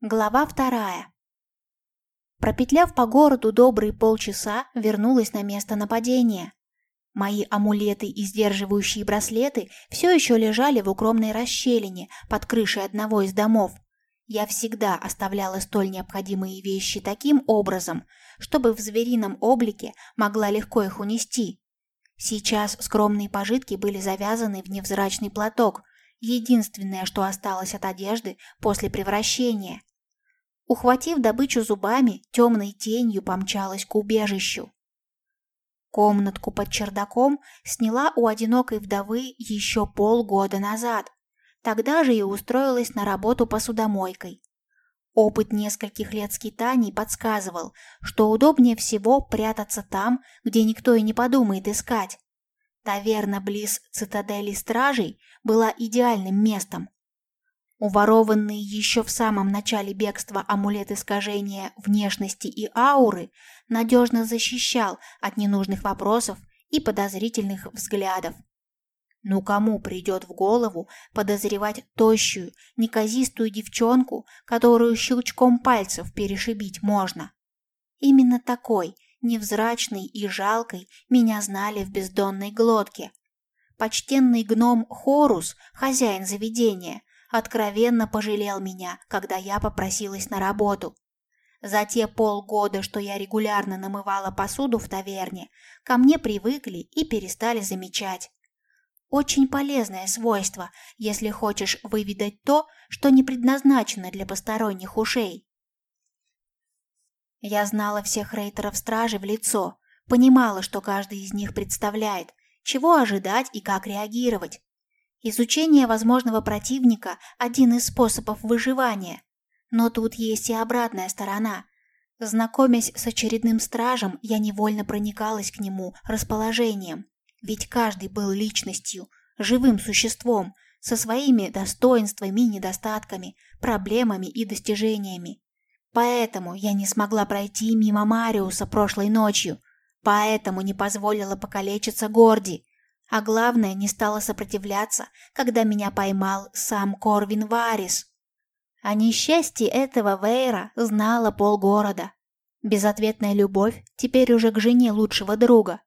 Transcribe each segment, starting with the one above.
Глава вторая. Пропетляв по городу добрые полчаса, вернулась на место нападения. Мои амулеты и сдерживающие браслеты все еще лежали в укромной расщелине под крышей одного из домов. Я всегда оставляла столь необходимые вещи таким образом, чтобы в зверином облике могла легко их унести. Сейчас скромные пожитки были завязаны в невзрачный платок, единственное, что осталось от одежды после превращения. Ухватив добычу зубами, темной тенью помчалась к убежищу. Комнатку под чердаком сняла у одинокой вдовы еще полгода назад. Тогда же и устроилась на работу посудомойкой. Опыт нескольких лет скитаний подсказывал, что удобнее всего прятаться там, где никто и не подумает искать. Таверна близ цитадели стражей была идеальным местом. Уворованный еще в самом начале бегства амулет искажения внешности и ауры надежно защищал от ненужных вопросов и подозрительных взглядов. Ну кому придет в голову подозревать тощую, неказистую девчонку, которую щелчком пальцев перешибить можно? Именно такой, невзрачной и жалкой, меня знали в бездонной глотке. Почтенный гном Хорус, хозяин заведения, откровенно пожалел меня, когда я попросилась на работу. За те полгода, что я регулярно намывала посуду в таверне, ко мне привыкли и перестали замечать. Очень полезное свойство, если хочешь выведать то, что не предназначено для посторонних ушей. Я знала всех рейтеров стражи в лицо, понимала, что каждый из них представляет, чего ожидать и как реагировать. Изучение возможного противника – один из способов выживания. Но тут есть и обратная сторона. Знакомясь с очередным стражем, я невольно проникалась к нему расположением. Ведь каждый был личностью, живым существом, со своими достоинствами и недостатками, проблемами и достижениями. Поэтому я не смогла пройти мимо Мариуса прошлой ночью. Поэтому не позволила покалечиться Горди. А главное, не стала сопротивляться, когда меня поймал сам Корвин Варис. О несчастье этого Вейра знала полгорода. Безответная любовь теперь уже к жене лучшего друга.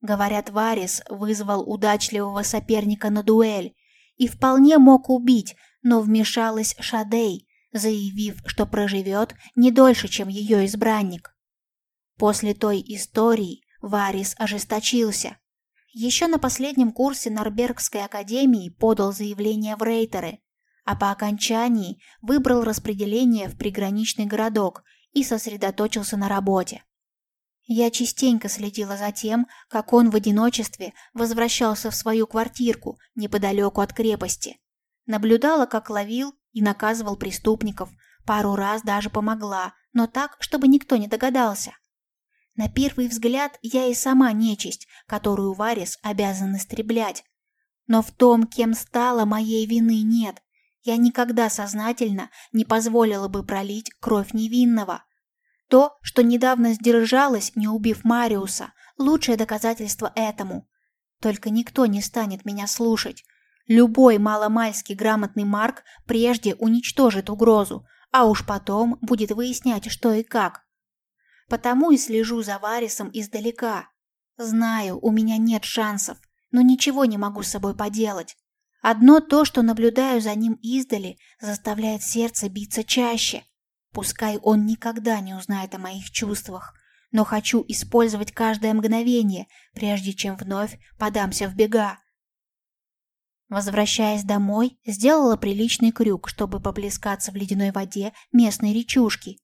Говорят, Варис вызвал удачливого соперника на дуэль и вполне мог убить, но вмешалась Шадей, заявив, что проживет не дольше, чем ее избранник. После той истории Варис ожесточился. Еще на последнем курсе Норбергской академии подал заявление в рейтеры, а по окончании выбрал распределение в приграничный городок и сосредоточился на работе. Я частенько следила за тем, как он в одиночестве возвращался в свою квартирку неподалеку от крепости. Наблюдала, как ловил и наказывал преступников, пару раз даже помогла, но так, чтобы никто не догадался. На первый взгляд я и сама нечисть, которую Варис обязан истреблять. Но в том, кем стала, моей вины нет. Я никогда сознательно не позволила бы пролить кровь невинного. То, что недавно сдержалась, не убив Мариуса, лучшее доказательство этому. Только никто не станет меня слушать. Любой маломальски грамотный Марк прежде уничтожит угрозу, а уж потом будет выяснять, что и как. Потому и слежу за Варисом издалека. Знаю, у меня нет шансов, но ничего не могу с собой поделать. Одно то, что наблюдаю за ним издали, заставляет сердце биться чаще. Пускай он никогда не узнает о моих чувствах, но хочу использовать каждое мгновение, прежде чем вновь подамся в бега. Возвращаясь домой, сделала приличный крюк, чтобы поплескаться в ледяной воде местной речушки.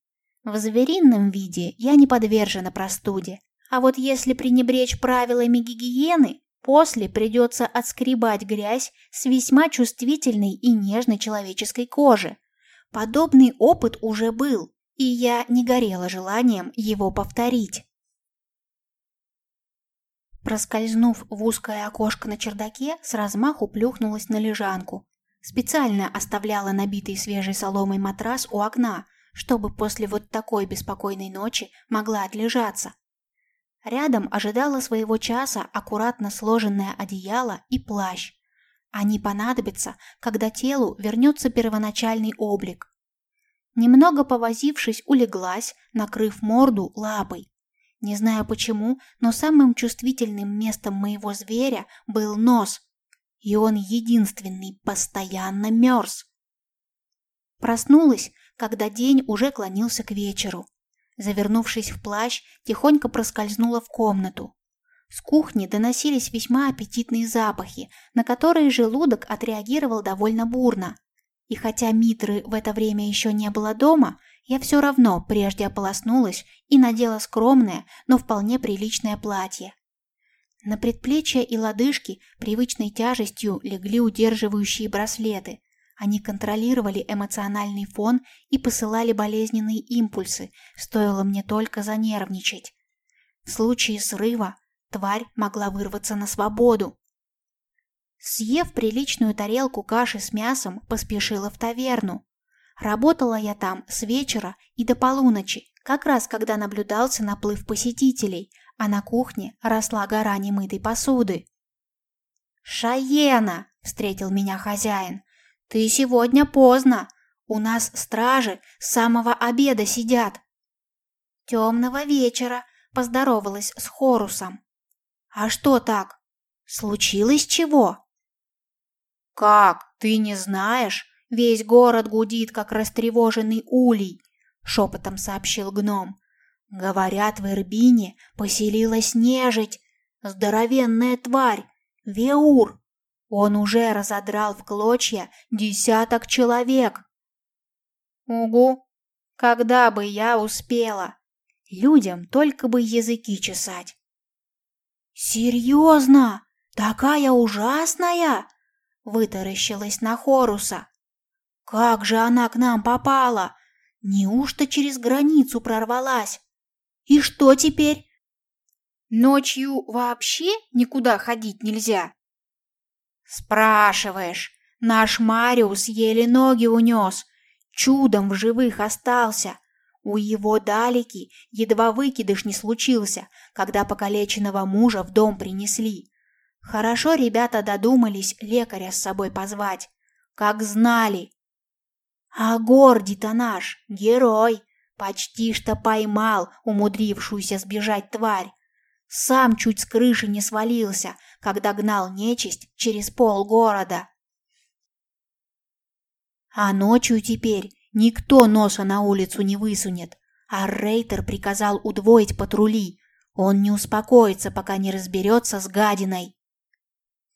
В зверином виде я не подвержена простуде. А вот если пренебречь правилами гигиены, после придется отскребать грязь с весьма чувствительной и нежной человеческой кожи. Подобный опыт уже был, и я не горела желанием его повторить. Проскользнув в узкое окошко на чердаке, с размаху плюхнулась на лежанку. Специально оставляла набитый свежей соломой матрас у окна, чтобы после вот такой беспокойной ночи могла отлежаться. Рядом ожидало своего часа аккуратно сложенное одеяло и плащ. Они понадобятся, когда телу вернется первоначальный облик. Немного повозившись, улеглась, накрыв морду лапой. Не знаю почему, но самым чувствительным местом моего зверя был нос, и он единственный постоянно мерз. Проснулась, когда день уже клонился к вечеру. Завернувшись в плащ, тихонько проскользнула в комнату. С кухни доносились весьма аппетитные запахи, на которые желудок отреагировал довольно бурно. И хотя Митры в это время еще не было дома, я все равно прежде ополоснулась и надела скромное, но вполне приличное платье. На предплечья и лодыжки привычной тяжестью легли удерживающие браслеты. Они контролировали эмоциональный фон и посылали болезненные импульсы, стоило мне только занервничать. В случае срыва тварь могла вырваться на свободу. Съев приличную тарелку каши с мясом, поспешила в таверну. Работала я там с вечера и до полуночи, как раз когда наблюдался наплыв посетителей, а на кухне росла гора немытой посуды. «Шаена!» — встретил меня хозяин. «Ты сегодня поздно. У нас стражи с самого обеда сидят». «Темного вечера», — поздоровалась с Хорусом. «А что так? Случилось чего?» «Как? Ты не знаешь? Весь город гудит, как растревоженный улей», — шепотом сообщил гном. «Говорят, в Ирбине поселилась нежить, здоровенная тварь, Веур. Он уже разодрал в клочья десяток человек». «Угу, когда бы я успела? Людям только бы языки чесать». «Серьезно? Такая ужасная?» вытаращилась на Хоруса. Как же она к нам попала? Неужто через границу прорвалась? И что теперь? Ночью вообще никуда ходить нельзя? Спрашиваешь. Наш Мариус еле ноги унес, чудом в живых остался. У его далеки едва выкидыш не случился, когда покалеченного мужа в дом принесли. Хорошо ребята додумались лекаря с собой позвать. Как знали. А Горди-то наш, герой, почти что поймал умудрившуюся сбежать тварь. Сам чуть с крыши не свалился, когда гнал нечисть через пол города. А ночью теперь никто носа на улицу не высунет, а Рейтер приказал удвоить патрули. Он не успокоится, пока не разберется с гадиной.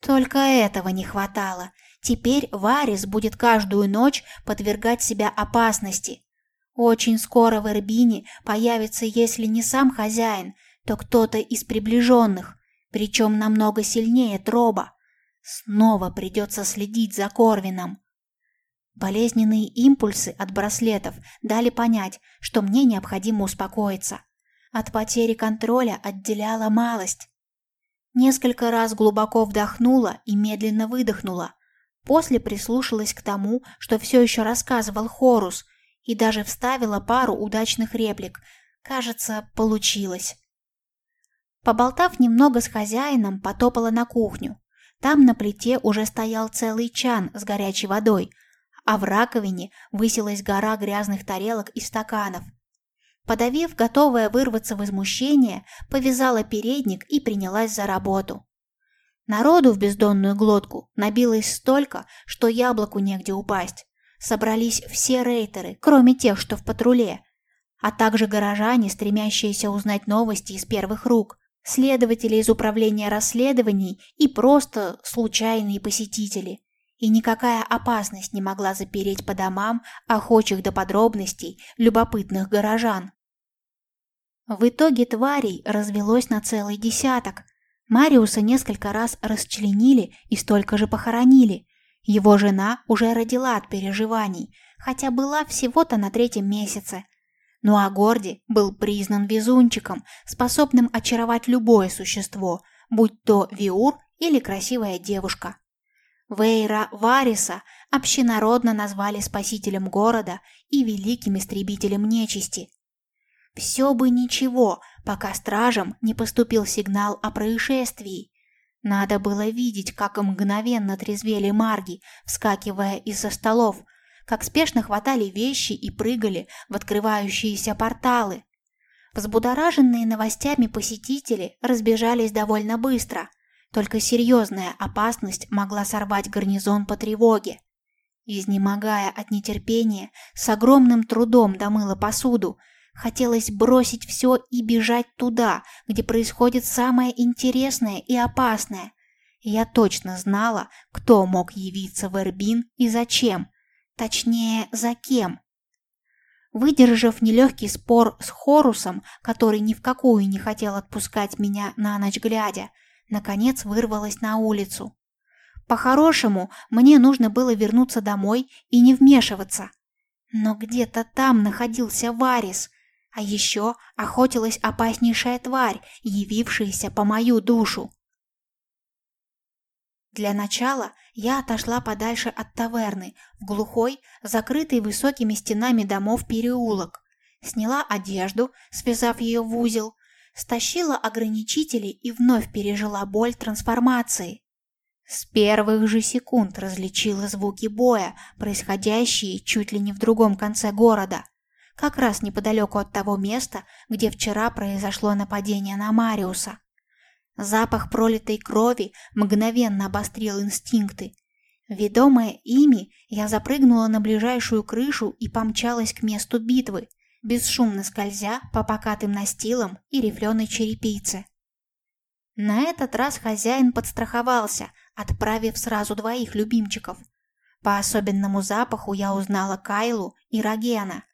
Только этого не хватало. Теперь Варис будет каждую ночь подвергать себя опасности. Очень скоро в Эрбине появится, если не сам хозяин, то кто-то из приближенных, причем намного сильнее Троба. Снова придется следить за Корвином. Болезненные импульсы от браслетов дали понять, что мне необходимо успокоиться. От потери контроля отделяла малость. Несколько раз глубоко вдохнула и медленно выдохнула. После прислушалась к тому, что все еще рассказывал Хорус, и даже вставила пару удачных реплик. Кажется, получилось. Поболтав немного с хозяином, потопала на кухню. Там на плите уже стоял целый чан с горячей водой, а в раковине высилась гора грязных тарелок и стаканов – Подавив готовое вырваться возмущение, повязала передник и принялась за работу. Народу в бездонную глотку набилось столько, что яблоку негде упасть. Собрались все рейтеры, кроме тех, что в патруле, а также горожане, стремящиеся узнать новости из первых рук, следователи из управления расследований и просто случайные посетители. И никакая опасность не могла запереть по домам охочих до подробностей любопытных горожан. В итоге тварей развелось на целый десяток. Мариуса несколько раз расчленили и столько же похоронили. Его жена уже родила от переживаний, хотя была всего-то на третьем месяце. Ну а Горди был признан везунчиком, способным очаровать любое существо, будь то Виур или красивая девушка. Вейра Вариса общенародно назвали спасителем города и великим истребителем нечисти. Все бы ничего, пока стражам не поступил сигнал о происшествии. Надо было видеть, как мгновенно трезвели марги, вскакивая из-за столов, как спешно хватали вещи и прыгали в открывающиеся порталы. Взбудораженные новостями посетители разбежались довольно быстро, только серьезная опасность могла сорвать гарнизон по тревоге. Изнемогая от нетерпения, с огромным трудом домыла посуду, хотелось бросить все и бежать туда, где происходит самое интересное и опасное. Я точно знала, кто мог явиться в Эрбин и зачем, точнее, за кем. Выдержав нелегкий спор с Хорусом, который ни в какую не хотел отпускать меня на ночь глядя, наконец вырвалась на улицу. По-хорошему, мне нужно было вернуться домой и не вмешиваться. Но где-то там находился Варис, а еще охотилась опаснейшая тварь, явившаяся по мою душу. Для начала я отошла подальше от таверны, в глухой, закрытый высокими стенами домов переулок. Сняла одежду, связав ее в узел, стащила ограничители и вновь пережила боль трансформации. С первых же секунд различила звуки боя, происходящие чуть ли не в другом конце города, как раз неподалеку от того места, где вчера произошло нападение на Мариуса. Запах пролитой крови мгновенно обострил инстинкты. Ведомая ими, я запрыгнула на ближайшую крышу и помчалась к месту битвы, бесшумно скользя по покатым настилам и рифленой черепице. На этот раз хозяин подстраховался, отправив сразу двоих любимчиков. По особенному запаху я узнала Кайлу и Рогена.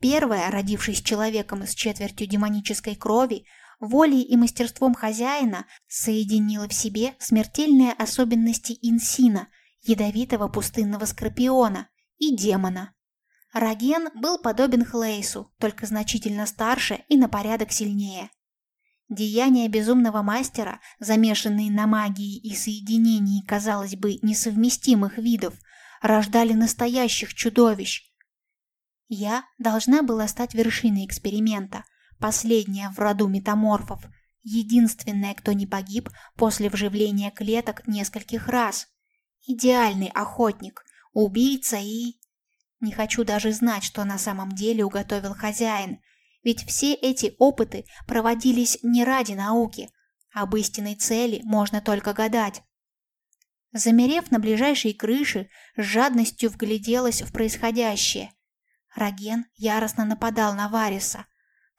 Первая, родившись человеком с четвертью демонической крови, волей и мастерством хозяина соединила в себе смертельные особенности инсина, ядовитого пустынного скорпиона и демона. Раген был подобен Хлейсу, только значительно старше и на порядок сильнее. Деяния безумного мастера, замешанные на магии и соединении, казалось бы, несовместимых видов, рождали настоящих чудовищ. Я должна была стать вершиной эксперимента, последняя в роду метаморфов, единственная, кто не погиб после вживления клеток нескольких раз. Идеальный охотник, убийца и... Не хочу даже знать, что на самом деле уготовил хозяин, ведь все эти опыты проводились не ради науки. Об истинной цели можно только гадать. Замерев на ближайшей крыше, с жадностью вгляделась в происходящее. Раген яростно нападал на Вариса,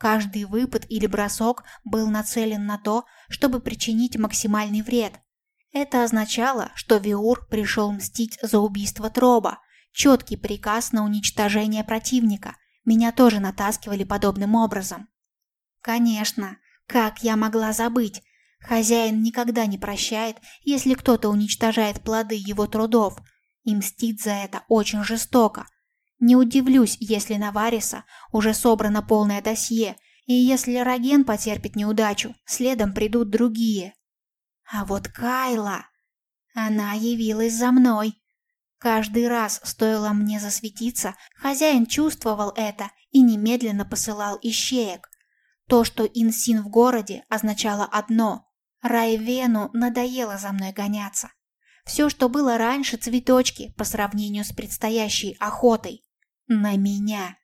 Каждый выпад или бросок был нацелен на то, чтобы причинить максимальный вред. Это означало, что Виур пришел мстить за убийство Троба, четкий приказ на уничтожение противника. Меня тоже натаскивали подобным образом. Конечно, как я могла забыть? Хозяин никогда не прощает, если кто-то уничтожает плоды его трудов, и мстит за это очень жестоко. Не удивлюсь, если на Вариса уже собрано полное досье, и если Роген потерпит неудачу, следом придут другие. А вот Кайла... Она явилась за мной. Каждый раз, стоило мне засветиться, хозяин чувствовал это и немедленно посылал ищеек. То, что Инсин в городе, означало одно – Райвену надоело за мной гоняться. Все, что было раньше, цветочки по сравнению с предстоящей охотой. На меня.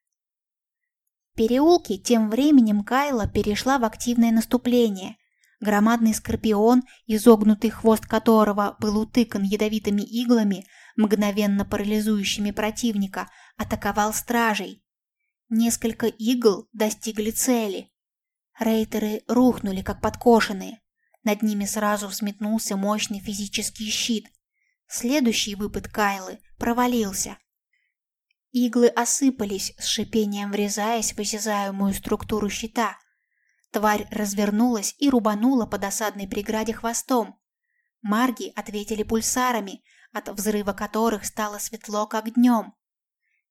В переулке тем временем Кайла перешла в активное наступление. Громадный скорпион, изогнутый хвост которого был утыкан ядовитыми иглами, мгновенно парализующими противника, атаковал стражей. Несколько игл достигли цели. Рейтеры рухнули, как подкошенные. Над ними сразу взметнулся мощный физический щит. Следующий выпад Кайлы провалился. Иглы осыпались, с шипением врезаясь в осязаемую структуру щита. Тварь развернулась и рубанула по досадной преграде хвостом. Марги ответили пульсарами, от взрыва которых стало светло, как днем.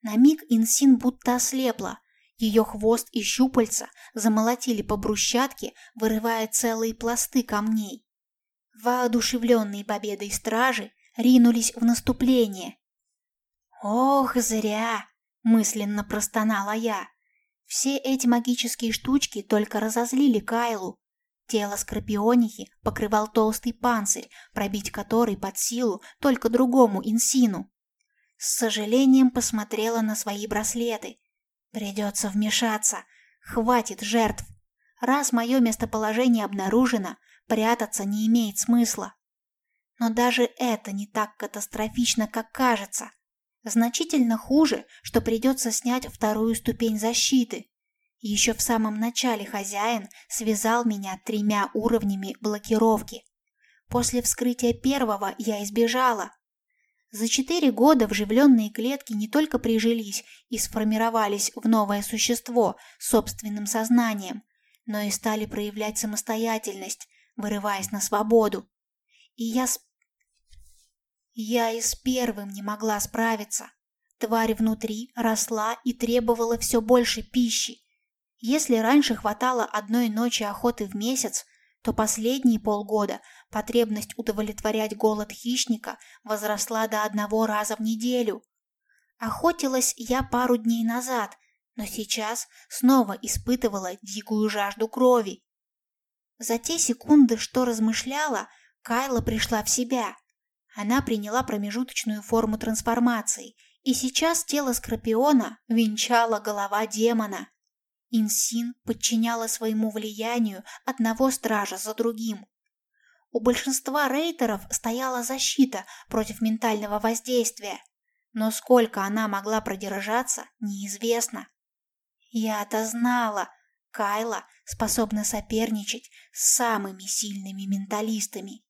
На миг Инсин будто ослепла. Ее хвост и щупальца замолотили по брусчатке, вырывая целые пласты камней. Воодушевленные победой стражи ринулись в наступление, «Ох, зря!» – мысленно простонала я. Все эти магические штучки только разозлили Кайлу. Тело Скорпионихи покрывал толстый панцирь, пробить который под силу только другому инсину. С сожалением посмотрела на свои браслеты. Придется вмешаться. Хватит жертв. Раз мое местоположение обнаружено, прятаться не имеет смысла. Но даже это не так катастрофично, как кажется. Значительно хуже, что придется снять вторую ступень защиты. Еще в самом начале хозяин связал меня тремя уровнями блокировки. После вскрытия первого я избежала. За четыре года вживленные клетки не только прижились и сформировались в новое существо с собственным сознанием, но и стали проявлять самостоятельность, вырываясь на свободу. И я с... Я и с первым не могла справиться. Тварь внутри росла и требовала все больше пищи. Если раньше хватало одной ночи охоты в месяц, то последние полгода потребность удовлетворять голод хищника возросла до одного раза в неделю. Охотилась я пару дней назад, но сейчас снова испытывала дикую жажду крови. За те секунды, что размышляла, Кайла пришла в себя. Она приняла промежуточную форму трансформации, и сейчас тело Скорпиона венчала голова демона. Инсин подчиняла своему влиянию одного стража за другим. У большинства рейтеров стояла защита против ментального воздействия, но сколько она могла продержаться, неизвестно. Я-то знала, Кайла способна соперничать с самыми сильными менталистами.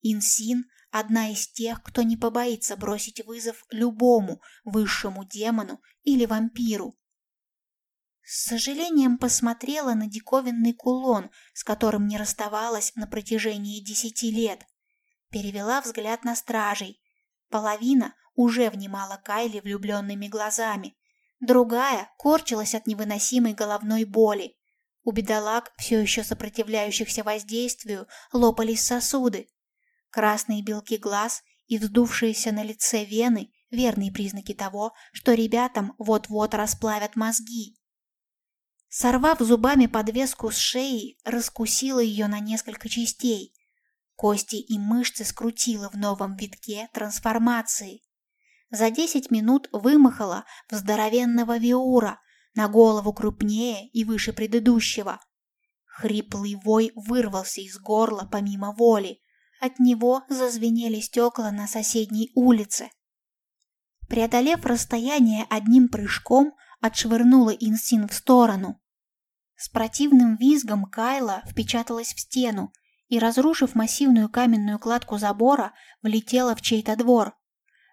Инсин – одна из тех, кто не побоится бросить вызов любому высшему демону или вампиру. С сожалением посмотрела на диковинный кулон, с которым не расставалась на протяжении десяти лет. Перевела взгляд на стражей. Половина уже внимала Кайли влюбленными глазами. Другая корчилась от невыносимой головной боли. У бедолаг, все еще сопротивляющихся воздействию, лопались сосуды. Красные белки глаз и вздувшиеся на лице вены – верные признаки того, что ребятам вот-вот расплавят мозги. Сорвав зубами подвеску с шеи, раскусила ее на несколько частей. Кости и мышцы скрутила в новом витке трансформации. За десять минут вымахала в здоровенного виура, на голову крупнее и выше предыдущего. Хриплый вой вырвался из горла помимо воли. От него зазвенели стекла на соседней улице. Преодолев расстояние одним прыжком, отшвырнула Инсин в сторону. С противным визгом Кайла впечаталась в стену и, разрушив массивную каменную кладку забора, влетела в чей-то двор.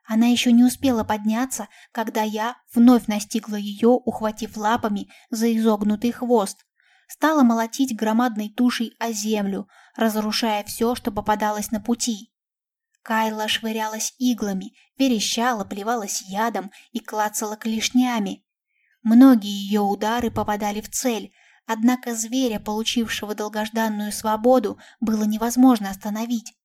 Она еще не успела подняться, когда я вновь настигла ее, ухватив лапами за изогнутый хвост. Стала молотить громадной тушей о землю, разрушая все, что попадалось на пути. Кайла швырялась иглами, верещала, плевалась ядом и клацала клешнями. Многие ее удары попадали в цель, Однако зверя, получившего долгожданную свободу, было невозможно остановить.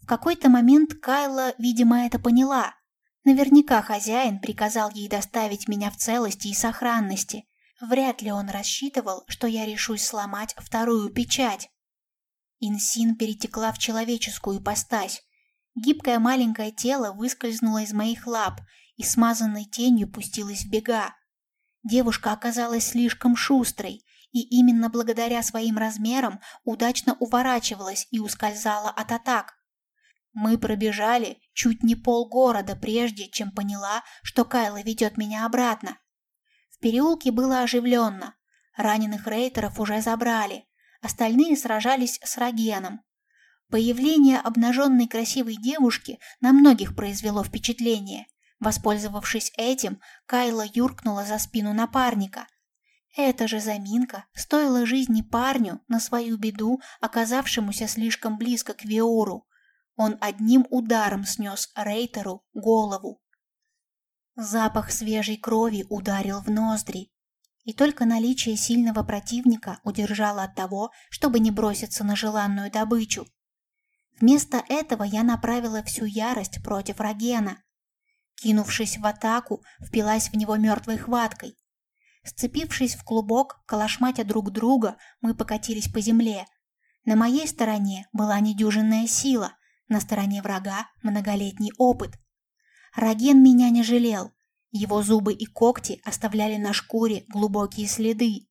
В какой-то момент Кайла, видимо, это поняла. Наверняка хозяин приказал ей доставить меня в целости и сохранности. Вряд ли он рассчитывал, что я решусь сломать вторую печать. Инсин перетекла в человеческую ипостась. Гибкое маленькое тело выскользнуло из моих лап и смазанной тенью пустилось в бега. Девушка оказалась слишком шустрой, и именно благодаря своим размерам удачно уворачивалась и ускользала от атак. Мы пробежали чуть не полгорода, прежде чем поняла, что Кайла ведет меня обратно. Переулке было оживленно. Раненых рейтеров уже забрали. Остальные сражались с Рогеном. Появление обнаженной красивой девушки на многих произвело впечатление. Воспользовавшись этим, Кайла юркнула за спину напарника, эта же заминка стоила жизни парню на свою беду, оказавшемуся слишком близко к Виору. Он одним ударом снес Рейтеру голову. Запах свежей крови ударил в ноздри, и только наличие сильного противника удержало от того, чтобы не броситься на желанную добычу. Вместо этого я направила всю ярость против Рогена. Кинувшись в атаку, впилась в него мертвой хваткой. Сцепившись в клубок, калашматя друг друга, мы покатились по земле. На моей стороне была недюжинная сила, на стороне врага многолетний опыт. Раген меня не жалел. Его зубы и когти оставляли на шкуре глубокие следы.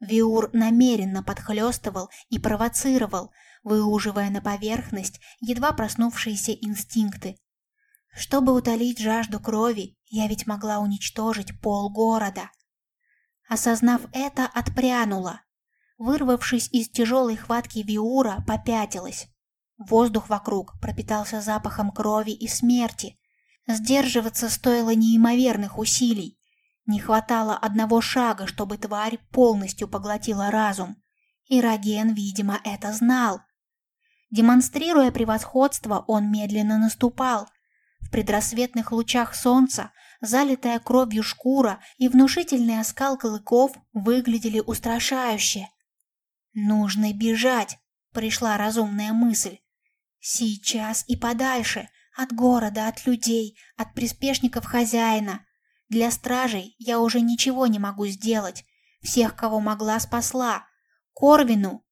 Виур намеренно подхлёстывал и провоцировал, выуживая на поверхность едва проснувшиеся инстинкты. Чтобы утолить жажду крови, я ведь могла уничтожить пол города. Осознав это, отпрянула. Вырвавшись из тяжелой хватки Виура, попятилась. Воздух вокруг пропитался запахом крови и смерти. Сдерживаться стоило неимоверных усилий. Не хватало одного шага, чтобы тварь полностью поглотила разум. И Раген, видимо, это знал. Демонстрируя превосходство, он медленно наступал. В предрассветных лучах солнца, залитая кровью шкура и внушительный оскал клыков выглядели устрашающе. «Нужно бежать», — пришла разумная мысль. «Сейчас и подальше, от города, от людей, от приспешников хозяина. Для стражей я уже ничего не могу сделать. Всех, кого могла, спасла. Корвину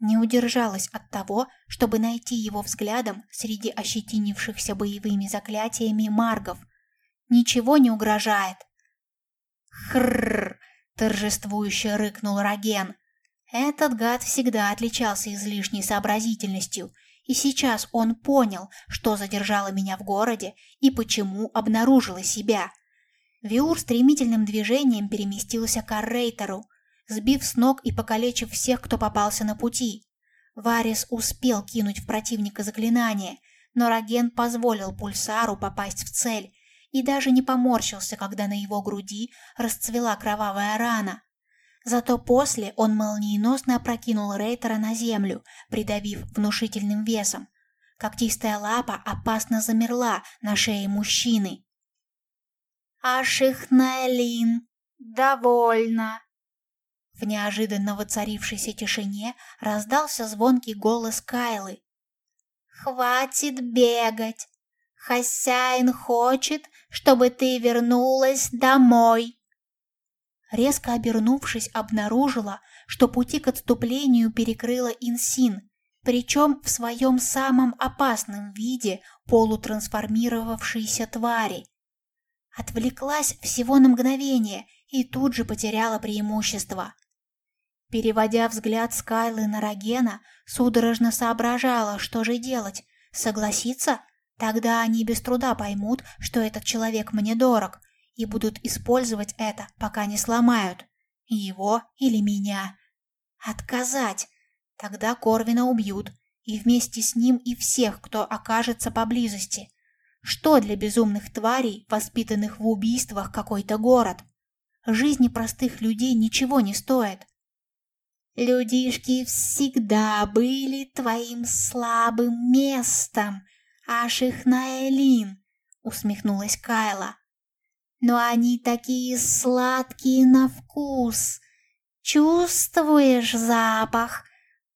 не удержалась от того, чтобы найти его взглядом среди ощетинившихся боевыми заклятиями маргов. Ничего не угрожает. Хрррр! торжествующе рыкнул Раген. Этот гад всегда отличался излишней сообразительностью, и сейчас он понял, что задержало меня в городе и почему обнаружила себя. Виур стремительным движением переместился к Аррейтеру, сбив с ног и покалечив всех, кто попался на пути. Варис успел кинуть в противника заклинание, но Раген позволил пульсару попасть в цель и даже не поморщился, когда на его груди расцвела кровавая рана. Зато после он молниеносно опрокинул Рейтера на землю, придавив внушительным весом. Когтистая лапа опасно замерла на шее мужчины. «Ашихнайлин, довольно!» В неожиданно воцарившейся тишине раздался звонкий голос Кайлы. «Хватит бегать! Хозяин хочет, чтобы ты вернулась домой!» Резко обернувшись, обнаружила, что пути к отступлению перекрыла Инсин, причем в своем самом опасном виде полутрансформировавшейся твари. Отвлеклась всего на мгновение и тут же потеряла преимущество. Переводя взгляд Скайлы на Рогена, судорожно соображала, что же делать. Согласиться? Тогда они без труда поймут, что этот человек мне дорог, и будут использовать это, пока не сломают. Его или меня. Отказать. Тогда Корвина убьют, и вместе с ним и всех, кто окажется поблизости. Что для безумных тварей, воспитанных в убийствах, какой-то город? Жизни простых людей ничего не стоит. Людишки всегда были твоим слабым местом, аж их Наэлин, усмехнулась Кайла. Но они такие сладкие на вкус. Чувствуешь запах?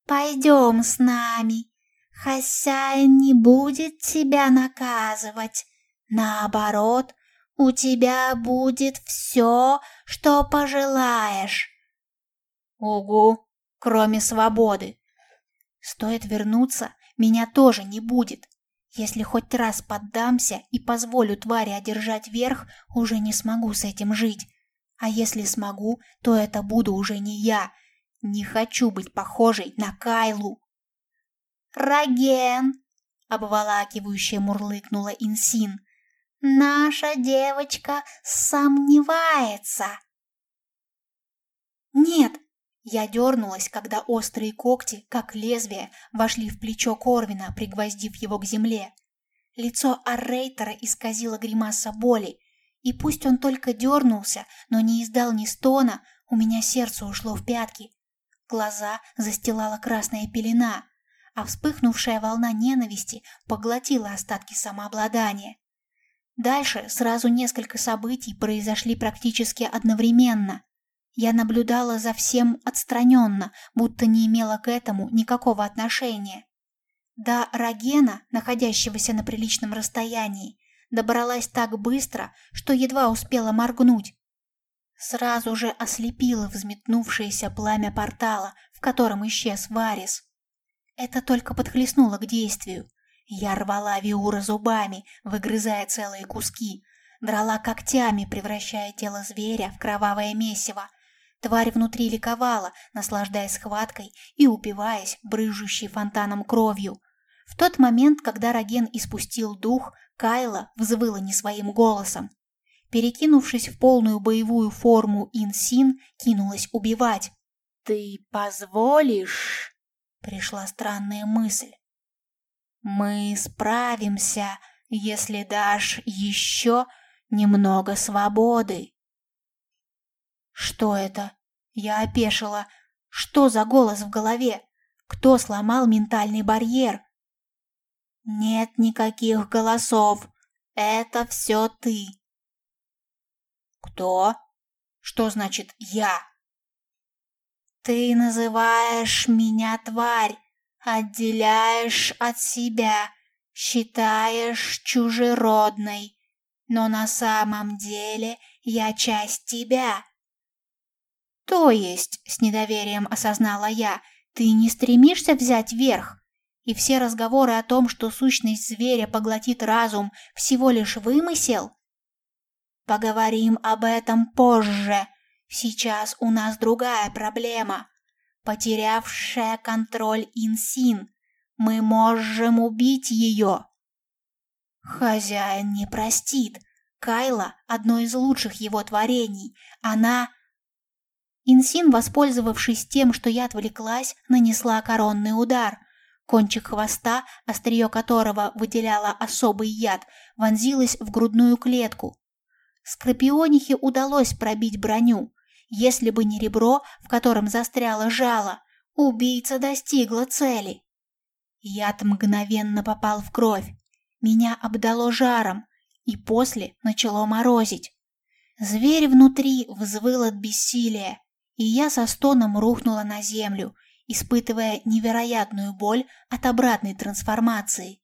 Пойдем с нами. Хозяин не будет тебя наказывать. Наоборот, у тебя будет все, что пожелаешь. Угу, кроме свободы. Стоит вернуться, меня тоже не будет. Если хоть раз поддамся и позволю твари одержать верх, уже не смогу с этим жить. А если смогу, то это буду уже не я. Не хочу быть похожей на Кайлу. «Раген!» — обволакивающе мурлыкнула Инсин. «Наша девочка сомневается!» «Нет!» Я дернулась, когда острые когти, как лезвие, вошли в плечо Корвина, пригвоздив его к земле. Лицо Аррейтера исказило гримаса боли, и пусть он только дернулся, но не издал ни стона, у меня сердце ушло в пятки. Глаза застилала красная пелена, а вспыхнувшая волна ненависти поглотила остатки самообладания. Дальше сразу несколько событий произошли практически одновременно. Я наблюдала за всем отстраненно, будто не имела к этому никакого отношения. До Рогена, находящегося на приличном расстоянии, добралась так быстро, что едва успела моргнуть. Сразу же ослепило взметнувшееся пламя портала, в котором исчез Варис. Это только подхлестнуло к действию. Я рвала Виура зубами, выгрызая целые куски, драла когтями, превращая тело зверя в кровавое месиво. Тварь внутри ликовала, наслаждаясь схваткой и упиваясь брыжущей фонтаном кровью. В тот момент, когда Роген испустил дух, Кайла взвыла не своим голосом. Перекинувшись в полную боевую форму Инсин, кинулась убивать. «Ты позволишь?» — пришла странная мысль. «Мы справимся, если дашь еще немного свободы». Что это? Я опешила. Что за голос в голове? Кто сломал ментальный барьер? Нет никаких голосов. Это все ты. Кто? Что значит «я»? Ты называешь меня тварь, отделяешь от себя, считаешь чужеродной, но на самом деле я часть тебя. То есть, с недоверием осознала я, ты не стремишься взять верх? И все разговоры о том, что сущность зверя поглотит разум, всего лишь вымысел? Поговорим об этом позже. Сейчас у нас другая проблема. Потерявшая контроль Инсин. Мы можем убить ее. Хозяин не простит. Кайла – одно из лучших его творений. Она... Инсин, воспользовавшись тем, что я отвлеклась, нанесла коронный удар. Кончик хвоста, острие которого выделяло особый яд, вонзилась в грудную клетку. Скорпионихе удалось пробить броню. Если бы не ребро, в котором застряло жало, убийца достигла цели. Яд мгновенно попал в кровь. Меня обдало жаром, и после начало морозить. Зверь внутри взвыл от бессилия, и я со стоном рухнула на землю, испытывая невероятную боль от обратной трансформации.